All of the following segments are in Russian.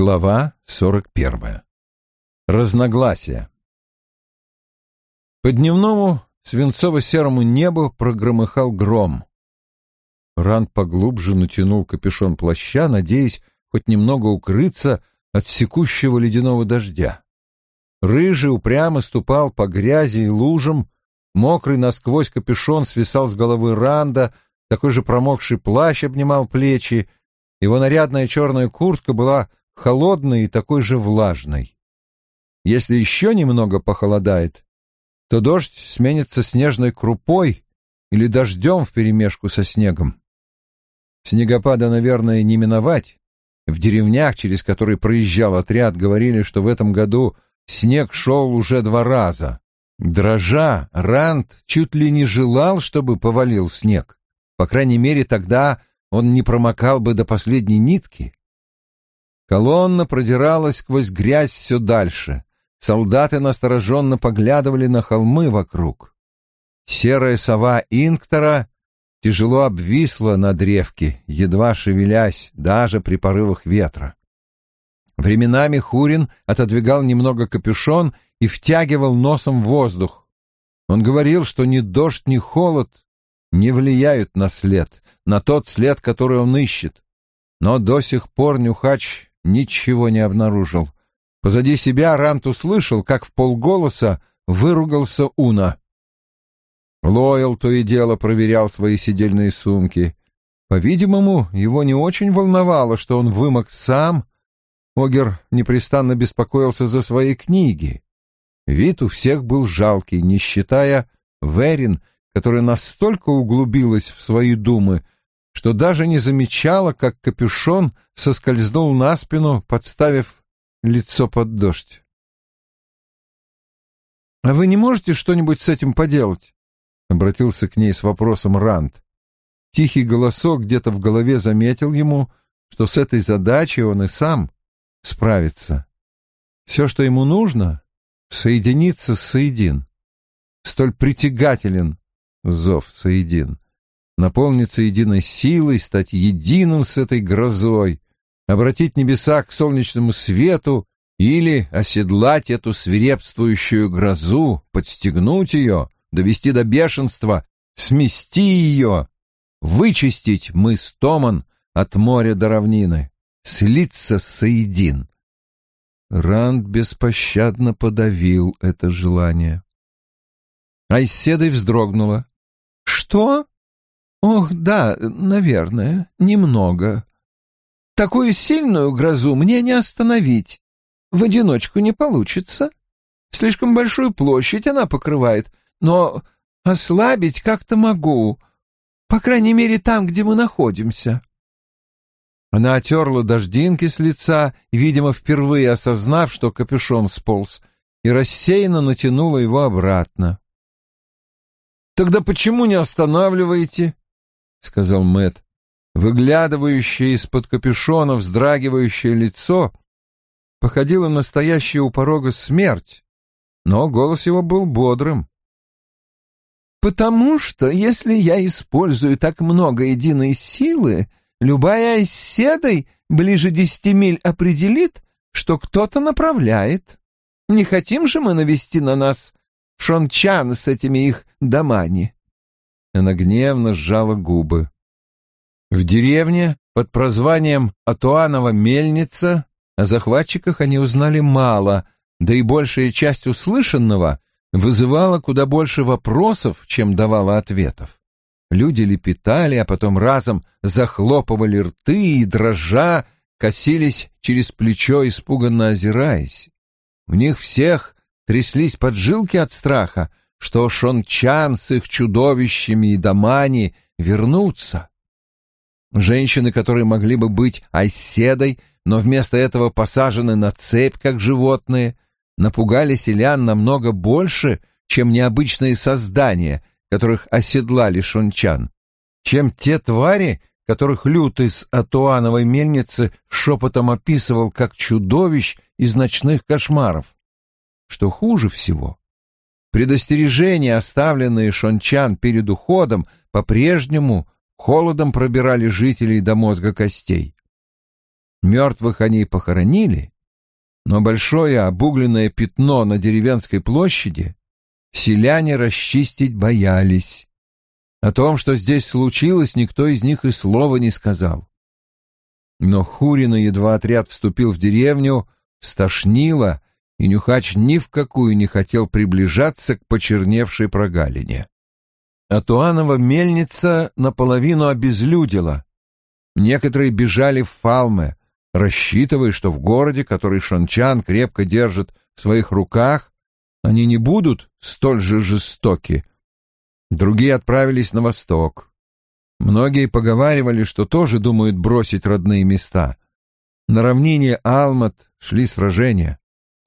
Глава 41. Разногласия. По дневному свинцово-серому небу прогромыхал гром. Ранд поглубже натянул капюшон плаща, надеясь хоть немного укрыться от секущего ледяного дождя. Рыжий упрямо ступал по грязи и лужам, мокрый насквозь капюшон свисал с головы Ранда, такой же промокший плащ обнимал плечи, его нарядная черная куртка была холодной и такой же влажной. Если еще немного похолодает, то дождь сменится снежной крупой или дождем вперемешку со снегом. Снегопада, наверное, не миновать. В деревнях, через которые проезжал отряд, говорили, что в этом году снег шел уже два раза. Дрожа, Ранд чуть ли не желал, чтобы повалил снег. По крайней мере, тогда он не промокал бы до последней нитки. Колонна продиралась сквозь грязь все дальше. Солдаты настороженно поглядывали на холмы вокруг. Серая сова Инктора тяжело обвисла на древке, едва шевелясь даже при порывах ветра. Временами Хурин отодвигал немного капюшон и втягивал носом воздух. Он говорил, что ни дождь, ни холод не влияют на след, на тот след, который он ищет. Но до сих пор Нюхач ничего не обнаружил. Позади себя Рант услышал, как в полголоса выругался Уна. Лойл то и дело проверял свои сидельные сумки. По-видимому, его не очень волновало, что он вымок сам. Огер непрестанно беспокоился за свои книги. Вид у всех был жалкий, не считая Верин, которая настолько углубилась в свои думы, что даже не замечала, как капюшон соскользнул на спину, подставив лицо под дождь. «А вы не можете что-нибудь с этим поделать?» — обратился к ней с вопросом Ранд. Тихий голосок где-то в голове заметил ему, что с этой задачей он и сам справится. Все, что ему нужно — соединиться с Соедин. Столь притягателен зов Соедин наполниться единой силой, стать единым с этой грозой, обратить небеса к солнечному свету или оседлать эту свирепствующую грозу, подстегнуть ее, довести до бешенства, смести ее, вычистить мыс Томан от моря до равнины, слиться соедин. Ранд беспощадно подавил это желание. Айседой вздрогнула. «Что?» Ох, да, наверное, немного. Такую сильную грозу мне не остановить. В одиночку не получится. Слишком большую площадь она покрывает, но ослабить как-то могу. По крайней мере, там, где мы находимся. Она отерла дождинки с лица, видимо, впервые осознав, что капюшон сполз, и рассеянно натянула его обратно. «Тогда почему не останавливаете?» — сказал Мэт. Выглядывающее из-под капюшона вздрагивающее лицо походило на стоящую у порога смерть, но голос его был бодрым. «Потому что, если я использую так много единой силы, любая оседой ближе десяти миль определит, что кто-то направляет. Не хотим же мы навести на нас шончан с этими их домами?» Она гневно сжала губы. В деревне под прозванием Атуанова мельница о захватчиках они узнали мало, да и большая часть услышанного вызывала куда больше вопросов, чем давала ответов. Люди лепетали, а потом разом захлопывали рты и, дрожа, косились через плечо, испуганно озираясь. У них всех тряслись поджилки от страха, что Шончан с их чудовищами и домани вернутся. Женщины, которые могли бы быть оседой, но вместо этого посажены на цепь, как животные, напугали селян намного больше, чем необычные создания, которых оседлали шончан, чем те твари, которых Лют из Атуановой мельницы шепотом описывал как чудовищ из ночных кошмаров. Что хуже всего, Предостережения, оставленные Шончан перед уходом, по-прежнему холодом пробирали жителей до мозга костей. Мертвых они похоронили, но большое обугленное пятно на деревенской площади селяне расчистить боялись. О том, что здесь случилось, никто из них и слова не сказал. Но Хурина, едва отряд вступил в деревню, стошнило, и Нюхач ни в какую не хотел приближаться к почерневшей прогалине. А мельница наполовину обезлюдила. Некоторые бежали в Фалме, рассчитывая, что в городе, который Шончан крепко держит в своих руках, они не будут столь же жестоки. Другие отправились на восток. Многие поговаривали, что тоже думают бросить родные места. На равнине Алмат шли сражения.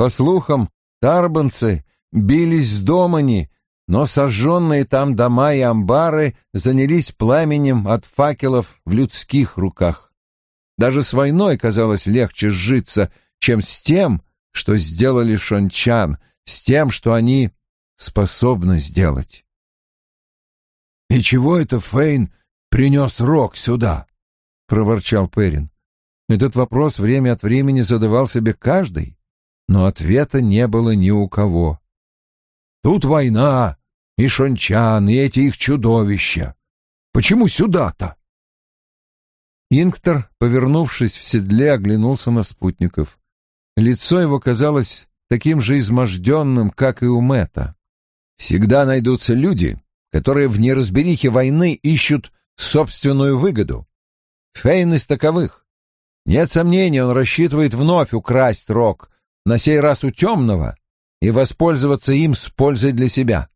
По слухам, тарбанцы бились с домани, но сожженные там дома и амбары занялись пламенем от факелов в людских руках. Даже с войной казалось легче сжиться, чем с тем, что сделали шончан, с тем, что они способны сделать. «И чего это Фейн принес Рок сюда?» — проворчал Перин. Этот вопрос время от времени задавал себе каждый, но ответа не было ни у кого. «Тут война, и шончан, и эти их чудовища. Почему сюда-то?» Инктор, повернувшись в седле, оглянулся на спутников. Лицо его казалось таким же изможденным, как и у Мэтта. «Всегда найдутся люди, которые в неразберихе войны ищут собственную выгоду. Фейн из таковых. Нет сомнений, он рассчитывает вновь украсть рог, на сей раз у темного, и воспользоваться им с пользой для себя.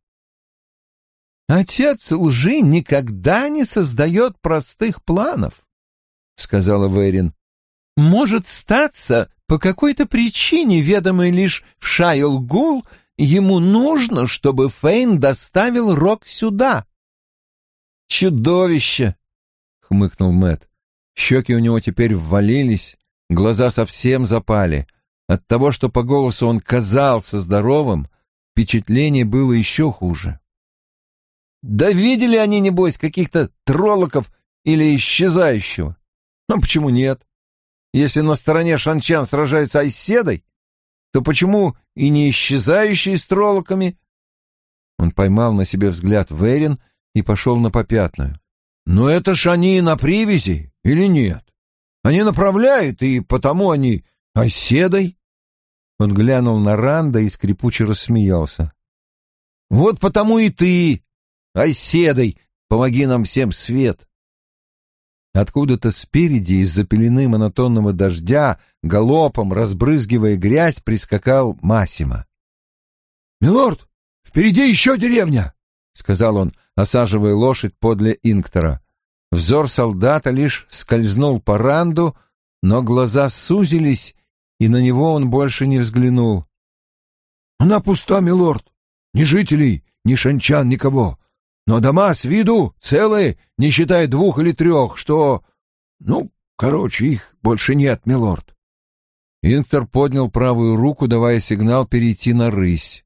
«Отец лжи никогда не создает простых планов», — сказала Верин. «Может статься, по какой-то причине, ведомой лишь в Шайлгул, ему нужно, чтобы Фейн доставил Рок сюда». «Чудовище!» — хмыкнул Мэт. Щеки у него теперь ввалились, глаза совсем запали. От того, что по голосу он казался здоровым, впечатление было еще хуже. Да видели они, небось, каких-то троллоков или исчезающего? Ну, почему нет? Если на стороне шанчан сражаются айседой, то почему и не исчезающие с троллоками? Он поймал на себе взгляд Верин и пошел на попятную. Но это ж они на привязи или нет? Они направляют, и потому они оседой. Он глянул на Ранда и скрипуче рассмеялся. Вот потому и ты Оседой, помоги нам всем, Свет!» Откуда-то спереди, из-за пелены монотонного дождя, галопом, разбрызгивая грязь, прискакал Масима. «Милорд, впереди еще деревня!» — сказал он, осаживая лошадь подле Инктора. Взор солдата лишь скользнул по ранду, но глаза сузились, и на него он больше не взглянул. «Она пуста, милорд! Ни жителей, ни шанчан, никого. Но дома с виду целые, не считая двух или трех, что... Ну, короче, их больше нет, милорд. Инктор поднял правую руку, давая сигнал перейти на рысь.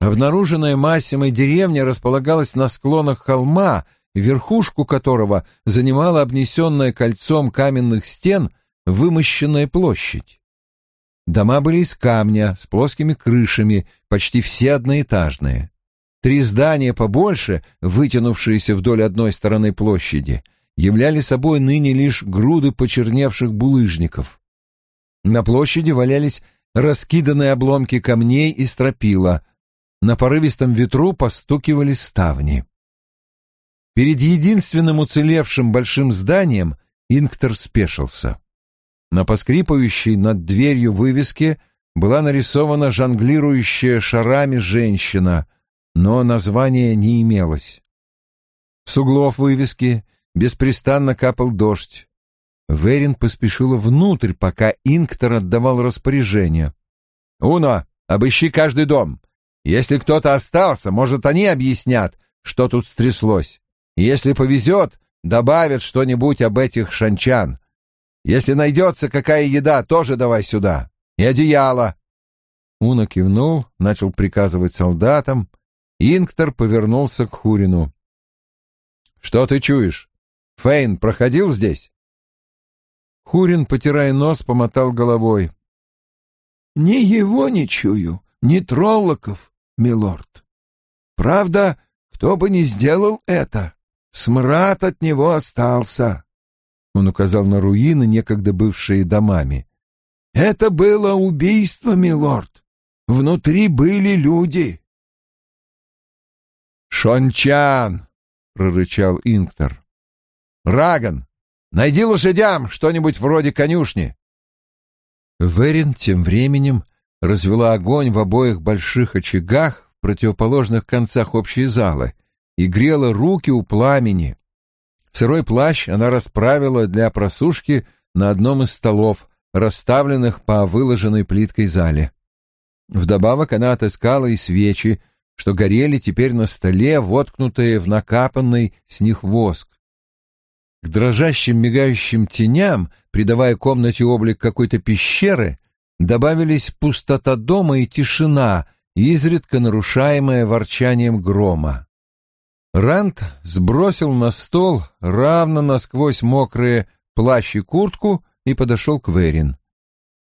Обнаруженная Массимой деревня располагалась на склонах холма, верхушку которого занимала обнесенная кольцом каменных стен вымощенная площадь. Дома были из камня, с плоскими крышами, почти все одноэтажные. Три здания побольше, вытянувшиеся вдоль одной стороны площади, являли собой ныне лишь груды почерневших булыжников. На площади валялись раскиданные обломки камней и стропила. На порывистом ветру постукивали ставни. Перед единственным уцелевшим большим зданием Инктор спешился. На поскрипывающей над дверью вывеске была нарисована жонглирующая шарами женщина — но названия не имелось. С углов вывески беспрестанно капал дождь. Верин поспешила внутрь, пока Инктор отдавал распоряжение. «Уно, обыщи каждый дом. Если кто-то остался, может, они объяснят, что тут стряслось. Если повезет, добавят что-нибудь об этих шанчан. Если найдется какая еда, тоже давай сюда. И одеяло». Уна кивнул, начал приказывать солдатам, Инктор повернулся к— «Что ты чуешь? Фейн проходил здесь?» Хурин, потирая нос, помотал головой. Ни его не чую, ни троллоков, милорд. Правда, кто бы ни сделал это, смрад от него остался. Он указал на руины, некогда бывшие домами. Это было убийство, милорд. Внутри были люди. «Шончан!» — прорычал Инктор. «Раган, найди лошадям что-нибудь вроде конюшни!» Верин тем временем развела огонь в обоих больших очагах в противоположных концах общей залы и грела руки у пламени. Сырой плащ она расправила для просушки на одном из столов, расставленных по выложенной плиткой зале. Вдобавок она отыскала и свечи, что горели теперь на столе, воткнутые в накапанный с них воск. К дрожащим мигающим теням, придавая комнате облик какой-то пещеры, добавились пустота дома и тишина, изредка нарушаемая ворчанием грома. Рант сбросил на стол равно насквозь мокрые плащ и куртку и подошел к Верин.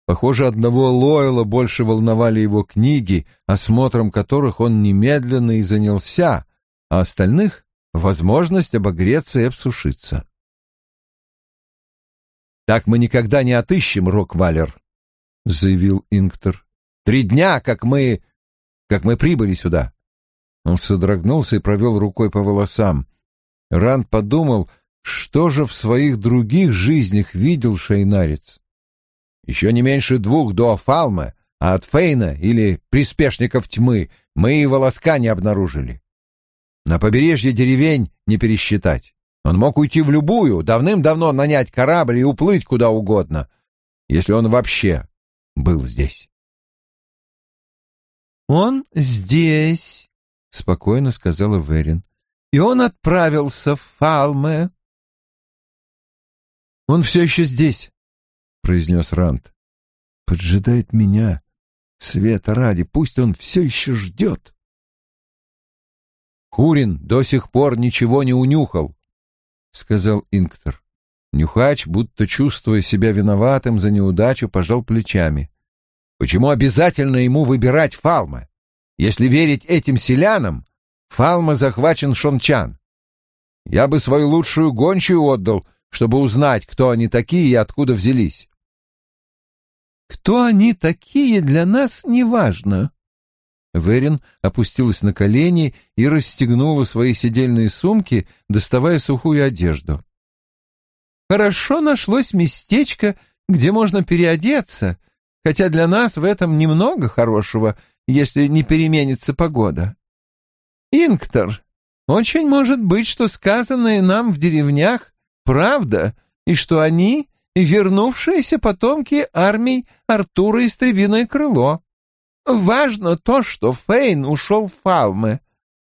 Похоже, одного Лойла больше волновали его книги, осмотром которых он немедленно и занялся, а остальных — возможность обогреться и обсушиться. «Так мы никогда не отыщем Рок-Валер», — заявил Инктор. «Три дня, как мы... как мы прибыли сюда». Он содрогнулся и провел рукой по волосам. Ранд подумал, что же в своих других жизнях видел шейнарец. Еще не меньше двух до Фалмы, а от Фейна или приспешников тьмы мы и волоска не обнаружили. На побережье деревень не пересчитать. Он мог уйти в любую, давным-давно нанять корабль и уплыть куда угодно, если он вообще был здесь. «Он здесь», — спокойно сказала Верин, — «и он отправился в Фалме». «Он все еще здесь», — произнес Рант. «Поджидает меня. Света ради, пусть он все еще ждет». «Хурин до сих пор ничего не унюхал», — сказал Инктор. Нюхач, будто чувствуя себя виноватым за неудачу, пожал плечами. «Почему обязательно ему выбирать Фалма? Если верить этим селянам, Фалма захвачен Шончан. Я бы свою лучшую гончую отдал, чтобы узнать, кто они такие и откуда взялись. Кто они такие, для нас неважно. Верин опустилась на колени и расстегнула свои сидельные сумки, доставая сухую одежду. Хорошо нашлось местечко, где можно переодеться, хотя для нас в этом немного хорошего, если не переменится погода. Инктор, очень может быть, что сказанное нам в деревнях правда, и что они вернувшиеся потомки армий Артура Истребиное Крыло. Важно то, что Фейн ушел в Фалмы.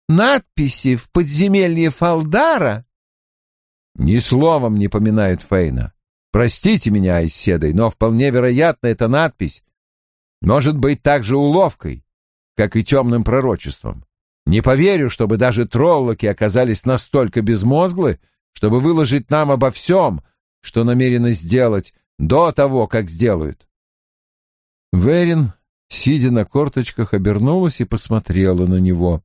Надписи в подземелье Фалдара... Ни словом не поминают Фейна. Простите меня, Айседой, но вполне вероятно, эта надпись может быть также уловкой, как и темным пророчеством. Не поверю, чтобы даже троллоки оказались настолько безмозглы, чтобы выложить нам обо всем, что намерены сделать до того, как сделают. Верин, сидя на корточках, обернулась и посмотрела на него.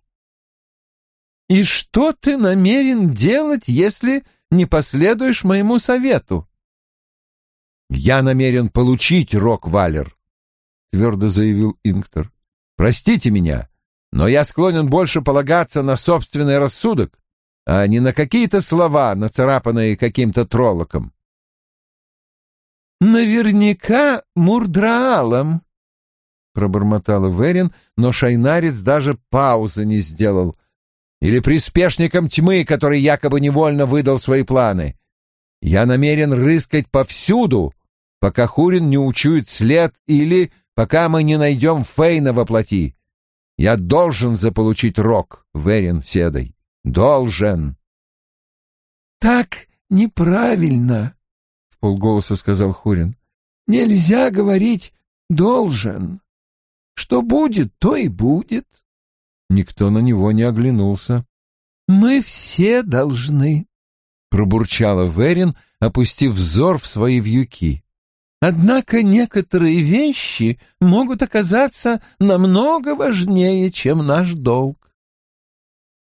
«И что ты намерен делать, если не последуешь моему совету?» «Я намерен получить Рок-Валер», — твердо заявил Инктор. «Простите меня, но я склонен больше полагаться на собственный рассудок, а не на какие-то слова, нацарапанные каким-то троллоком. «Наверняка Мурдраалом», — пробормотала Верин, но шайнарец даже паузы не сделал. «Или приспешником тьмы, который якобы невольно выдал свои планы. Я намерен рыскать повсюду, пока Хурин не учует след или пока мы не найдем Фейна во плоти. Я должен заполучить рок, Верин Седой. Должен!» «Так неправильно», полголоса сказал Хурин. Нельзя говорить «должен». Что будет, то и будет. Никто на него не оглянулся. «Мы все должны», — пробурчала Верин, опустив взор в свои вьюки. Однако некоторые вещи могут оказаться намного важнее, чем наш долг.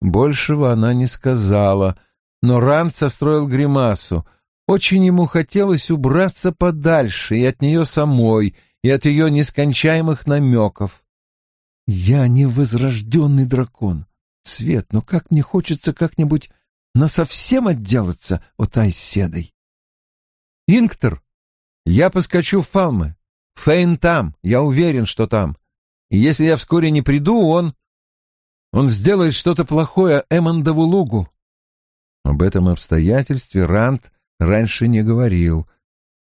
Большего она не сказала, но Ранд состроил гримасу. Очень ему хотелось убраться подальше и от нее самой, и от ее нескончаемых намеков. «Я не возрожденный дракон. Свет, но как мне хочется как-нибудь насовсем отделаться от Айседой!» «Инктор, я поскочу в Фалмы. Фейн там, я уверен, что там. И если я вскоре не приду, он... Он сделает что-то плохое Эммондову лугу. Об этом обстоятельстве Ранд раньше не говорил.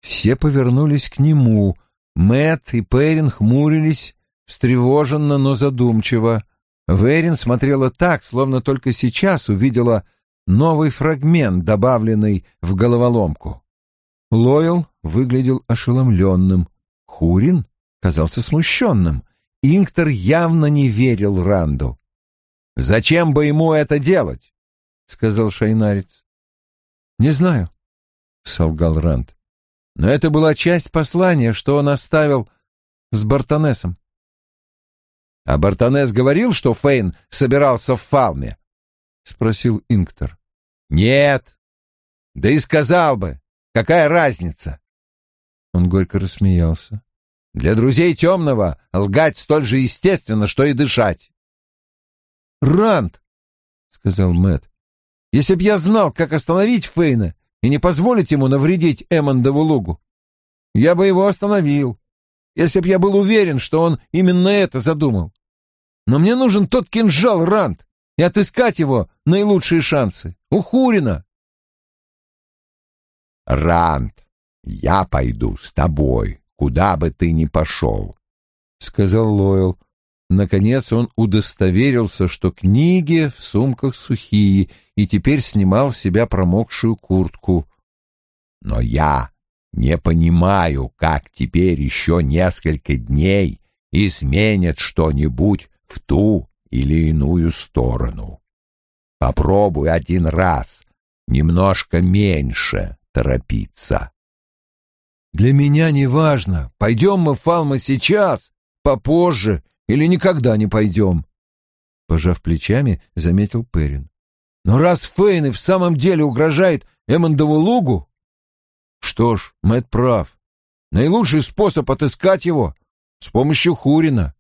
Все повернулись к нему. Мэт и Перин хмурились, встревоженно, но задумчиво. Верин смотрела так, словно только сейчас увидела новый фрагмент, добавленный в головоломку. Лойл выглядел ошеломленным. Хурин казался смущенным. Инктор явно не верил Ранду. «Зачем бы ему это делать?» — сказал шайнарец. «Не знаю», — солгал Ранд. «Но это была часть послания, что он оставил с Бартонесом». «А Бартонес говорил, что Фейн собирался в Фалме?» — спросил Инктор. «Нет. Да и сказал бы. Какая разница?» Он горько рассмеялся. «Для друзей темного лгать столь же естественно, что и дышать». «Ранд», — сказал Мэт, — «если б я знал, как остановить Фейна и не позволить ему навредить Эммондову лугу, я бы его остановил, если б я был уверен, что он именно это задумал. Но мне нужен тот кинжал, Ранд, и отыскать его наилучшие шансы. У Хурина». «Ранд, я пойду с тобой, куда бы ты ни пошел», — сказал Лойл. Наконец он удостоверился, что книги в сумках сухие, и теперь снимал с себя промокшую куртку. «Но я не понимаю, как теперь еще несколько дней изменят что-нибудь в ту или иную сторону. Попробуй один раз, немножко меньше торопиться. Для меня не важно, пойдем мы в Фалма сейчас, попозже или никогда не пойдем. Пожав плечами, заметил Перин. Но раз Фейн в самом деле угрожает Эммондову лугу... Что ж, Мэтт прав. Наилучший способ отыскать его — с помощью Хурина.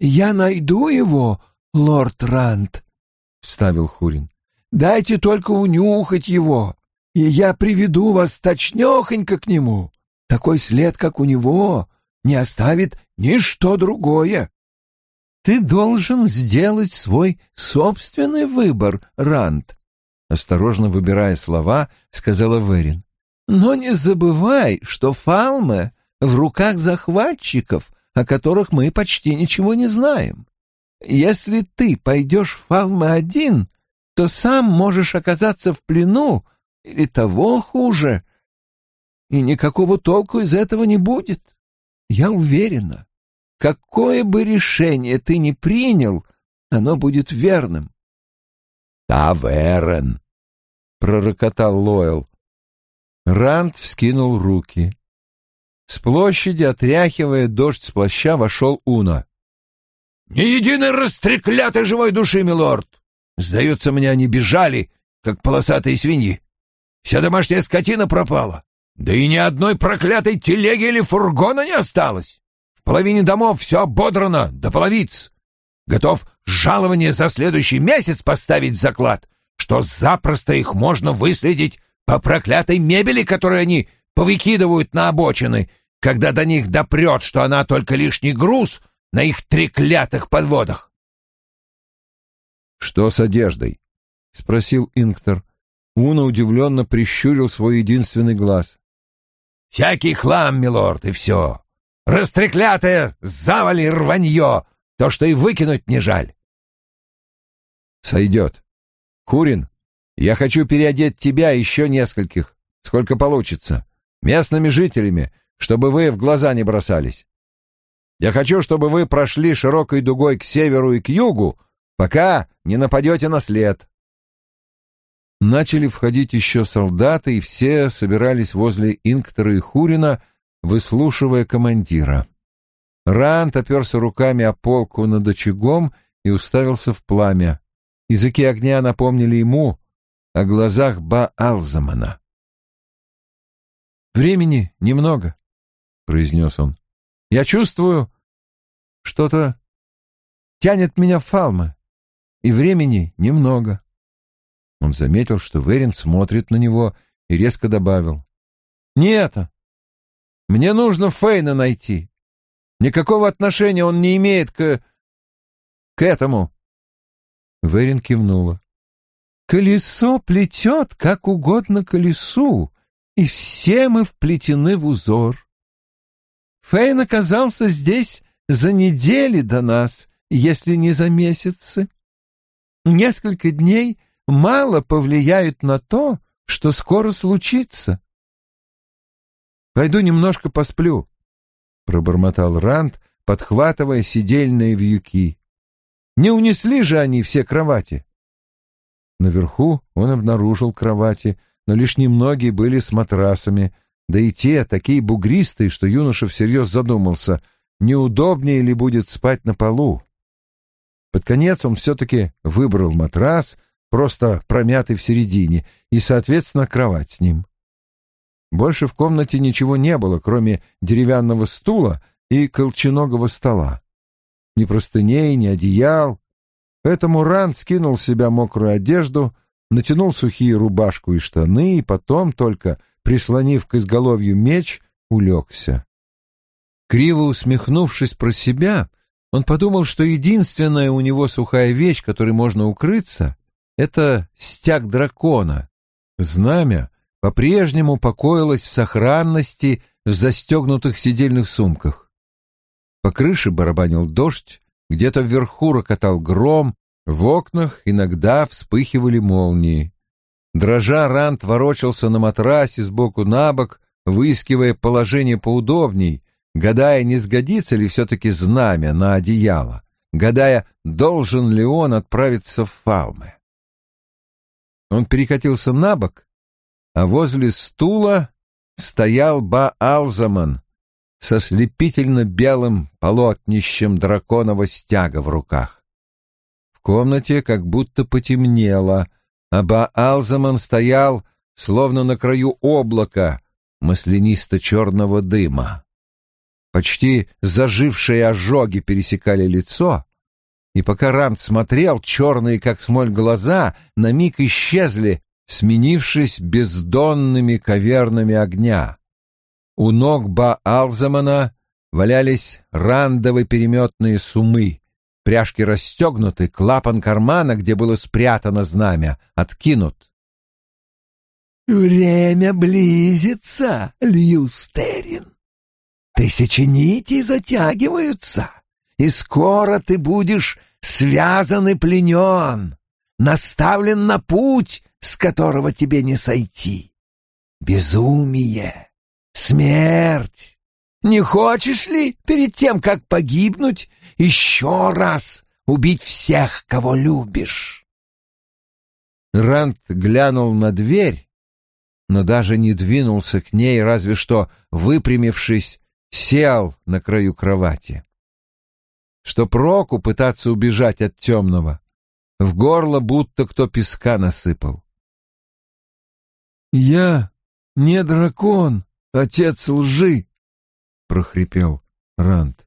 «Я найду его, лорд Рант», — вставил Хурин. «Дайте только унюхать его и я приведу вас точнёхонько к нему. Такой след, как у него, не оставит ничто другое. Ты должен сделать свой собственный выбор, Ранд. Осторожно выбирая слова, сказала Верин. Но не забывай, что Фалме в руках захватчиков, о которых мы почти ничего не знаем. Если ты пойдешь в Фалме один, то сам можешь оказаться в плену или того хуже. И никакого толку из этого не будет. Я уверена, какое бы решение ты ни принял, оно будет верным. «Таверен!» — пророкотал Лойл. Ранд вскинул руки. С площади, отряхивая дождь с плаща, вошел Уна. «Ни единой растреклятой живой души, милорд! Сдается мне, они бежали, как полосатые свиньи. Вся домашняя скотина пропала. Да и ни одной проклятой телеги или фургона не осталось. В половине домов все ободрано до половиц. Готов жалование за следующий месяц поставить в заклад, что запросто их можно выследить по проклятой мебели, которую они повыкидывают на обочины, когда до них допрет, что она только лишний груз на их треклятых подводах. «Что с одеждой?» — спросил Инктор. Уна удивленно прищурил свой единственный глаз. «Всякий хлам, милорд, и все. Растреклятое завали рванье, то, что и выкинуть не жаль». «Сойдет. Курин, я хочу переодеть тебя и еще нескольких, сколько получится, местными жителями, чтобы вы в глаза не бросались. Я хочу, чтобы вы прошли широкой дугой к северу и к югу, пока не нападете на след. Начали входить еще солдаты, и все собирались возле Инктора и Хурина, выслушивая командира. Рант оперся руками о полку над очагом и уставился в пламя. Языки огня напомнили ему о глазах Ба-Алзамана. «Времени немного», — произнес он. «Я чувствую, что-то тянет меня в Фалмы, и времени немного». Он заметил, что Верин смотрит на него и резко добавил. «Не это. Мне нужно Фейна найти. Никакого отношения он не имеет к... к этому». Верин кивнула. «Колесо плетет, как угодно колесу, и все мы вплетены в узор. Фейн оказался здесь за недели до нас, если не за месяцы. Несколько дней — мало повлияют на то, что скоро случится. «Пойду немножко посплю», — пробормотал Ранд, подхватывая сидельные вьюки. «Не унесли же они все кровати?» Наверху он обнаружил кровати, но лишь немногие были с матрасами, да и те такие бугристые, что юноша всерьез задумался, неудобнее ли будет спать на полу. Под конец он все-таки выбрал матрас — просто промятый в середине, и, соответственно, кровать с ним. Больше в комнате ничего не было, кроме деревянного стула и колченогого стола. Ни простыней, ни одеял. Поэтому Ранд скинул с себя мокрую одежду, натянул сухие рубашку и штаны, и потом, только прислонив к изголовью меч, улегся. Криво усмехнувшись про себя, он подумал, что единственная у него сухая вещь, которой можно укрыться, это стяг дракона. Знамя по-прежнему покоилось в сохранности в застегнутых сидельных сумках. По крыше барабанил дождь, где-то вверху рокотал гром, в окнах иногда вспыхивали молнии. Дрожа Рант ворочался на матрасе сбоку на бок, выискивая положение поудобней, гадая, не сгодится ли все-таки знамя на одеяло, гадая, должен ли он отправиться в Фалме. Он перекатился на бок, а возле стула стоял Ба-Алзаман со слепительно белым полотнищем драконового стяга в руках. В комнате как будто потемнело, а Ба-Алзаман стоял, словно на краю облака маслянисто-черного дыма. Почти зажившие ожоги пересекали лицо, и пока Ранд смотрел, черные, как смоль, глаза на миг исчезли, сменившись бездонными кавернами огня. У ног Ба-Алзамана валялись рандовые переметные сумы, пряжки расстегнуты, клапан кармана, где было спрятано знамя, откинут. «Время близится, Льюстерин. Тысячи нитей затягиваются и скоро ты будешь связан и пленен, наставлен на путь, с которого тебе не сойти. Безумие, смерть. Не хочешь ли перед тем, как погибнуть, еще раз убить всех, кого любишь?» Рант глянул на дверь, но даже не двинулся к ней, разве что, выпрямившись, сел на краю кровати что проку пытаться убежать от темного. В горло будто кто песка насыпал. «Я не дракон, отец лжи!» — прохрипел Ранд.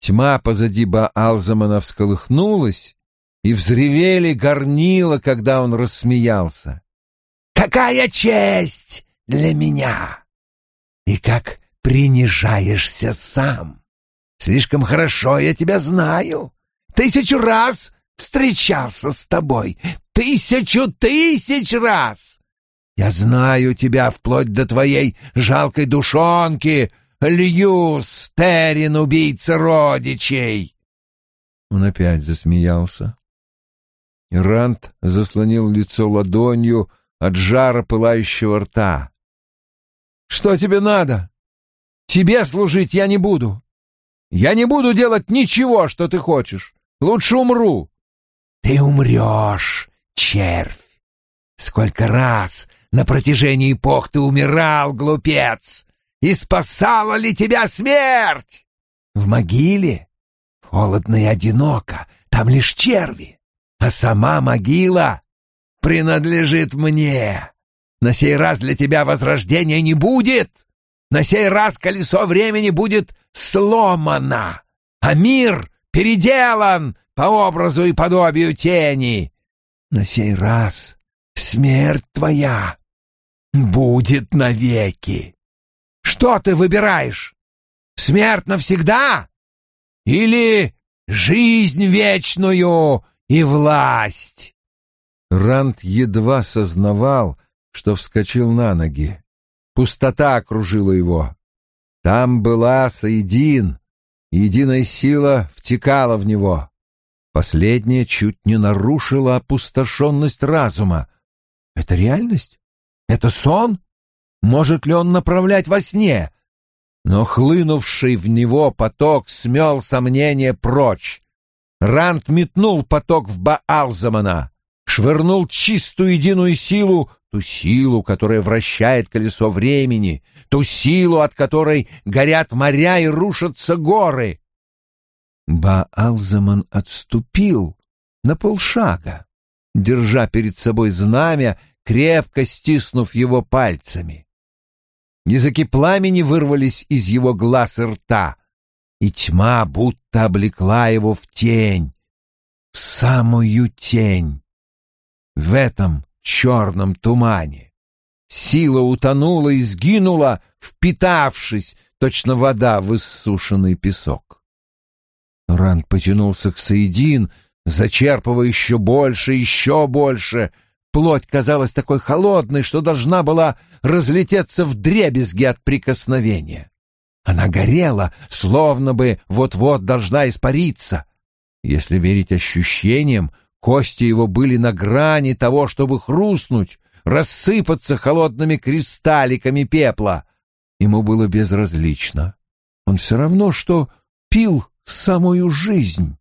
Тьма позади Баалзамана всколыхнулась, и взревели горнила, когда он рассмеялся. «Какая честь для меня! И как принижаешься сам!» Слишком хорошо я тебя знаю. Тысячу раз встречался с тобой. Тысячу тысяч раз. Я знаю тебя вплоть до твоей жалкой душонки, Льюс, Террин, убийца родичей. Он опять засмеялся. Рант заслонил лицо ладонью от жара пылающего рта. «Что тебе надо? Тебе служить я не буду. Я не буду делать ничего, что ты хочешь. Лучше умру. Ты умрешь, червь. Сколько раз на протяжении эпох ты умирал, глупец! И спасала ли тебя смерть? В могиле? Холодно и одиноко, там лишь черви. А сама могила принадлежит мне. На сей раз для тебя возрождения не будет. На сей раз колесо времени будет сломано, а мир переделан по образу и подобию тени. На сей раз смерть твоя будет навеки. Что ты выбираешь? Смерть навсегда? Или жизнь вечную и власть? Ранд едва сознавал, что вскочил на ноги. Пустота окружила его. Там была Саидин, единая сила втекала в него. Последняя чуть не нарушила опустошенность разума. Это реальность? Это сон? Может ли он направлять во сне? Но хлынувший в него поток смел сомнения прочь. Рант метнул поток в Баалзамана, швырнул чистую единую силу, ту силу, которая вращает колесо времени, ту силу, от которой горят моря и рушатся горы. Баалзаман отступил на полшага, держа перед собой знамя, крепко стиснув его пальцами. Языки пламени вырвались из его глаз и рта, и тьма будто облекла его в тень, в самую тень. В этом черном тумане сила утонула и сгинула, впитавшись, точно вода в иссушенный песок. Ран потянулся к Саидин, зачерпывая еще больше, еще больше. Плоть казалась такой холодной, что должна была разлететься в дребезги от прикосновения. Она горела, словно бы вот-вот должна испариться. Если верить ощущениям, кости его были на грани того, чтобы хрустнуть, рассыпаться холодными кристалликами пепла. Ему было безразлично. Он все равно, что пил самую жизнь.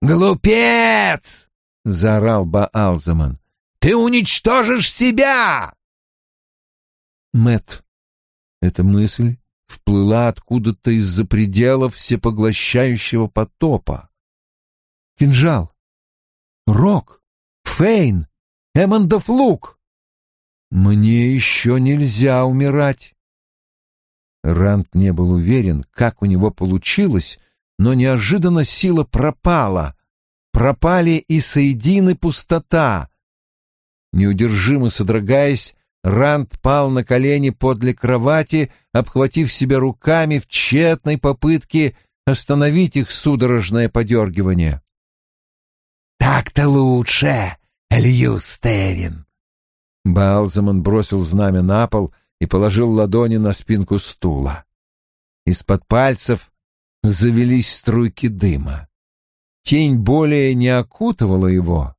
«Глупец!» — заорал Баалзаман. «Ты уничтожишь себя!» Мэт. Эта мысль вплыла откуда-то из-за пределов всепоглощающего потопа. Кинжал. Рок. Фейн. Эммондов лук. Мне еще нельзя умирать. Ранд не был уверен, как у него получилось, но неожиданно сила пропала. Пропали и соедины пустота. Неудержимо содрогаясь, Ранд пал на колени подле кровати, обхватив себя руками в тщетной попытке остановить их судорожное подергивание. «Так-то лучше, Льюстерин!» Балзаман бросил знамя на пол и положил ладони на спинку стула. Из-под пальцев завелись струйки дыма. Тень более не окутывала его.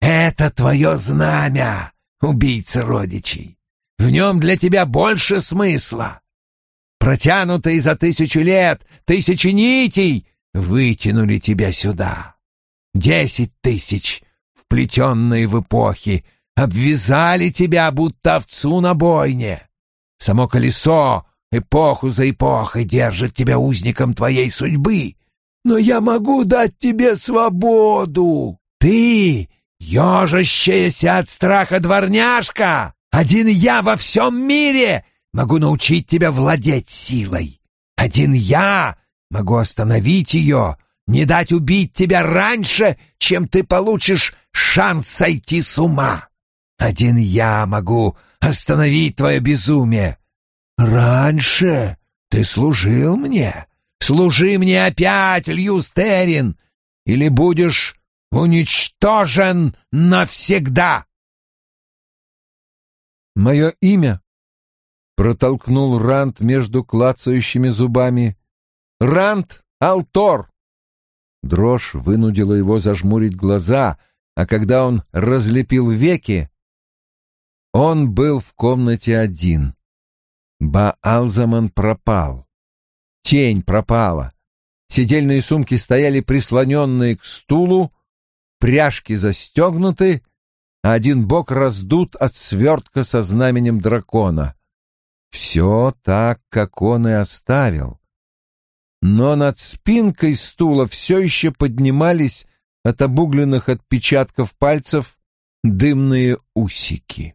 «Это твое знамя!» убийца родичей. В нем для тебя больше смысла. Протянутые за тысячу лет, тысячи нитей вытянули тебя сюда. Десять тысяч, вплетенные в эпохи, обвязали тебя, будто овцу на бойне. Само колесо эпоху за эпохой держит тебя узником твоей судьбы. Но я могу дать тебе свободу. Ты Ёжащаяся от страха дворняжка! Один я во всем мире могу научить тебя владеть силой. Один я могу остановить ее, не дать убить тебя раньше, чем ты получишь шанс сойти с ума. Один я могу остановить твое безумие. Раньше ты служил мне. Служи мне опять, Льюстерин, или будешь уничтожен навсегда!» «Мое имя?» — протолкнул Рант между клацающими зубами. «Рант Алтор!» Дрожь вынудила его зажмурить глаза, а когда он разлепил веки, он был в комнате один. Баалзаман пропал. Тень пропала. Сидельные сумки стояли прислоненные к стулу, пряжки застегнуты, а один бок раздут от свертка со знаменем дракона. Все так, как он и оставил. Но над спинкой стула все еще поднимались от обугленных отпечатков пальцев дымные усики.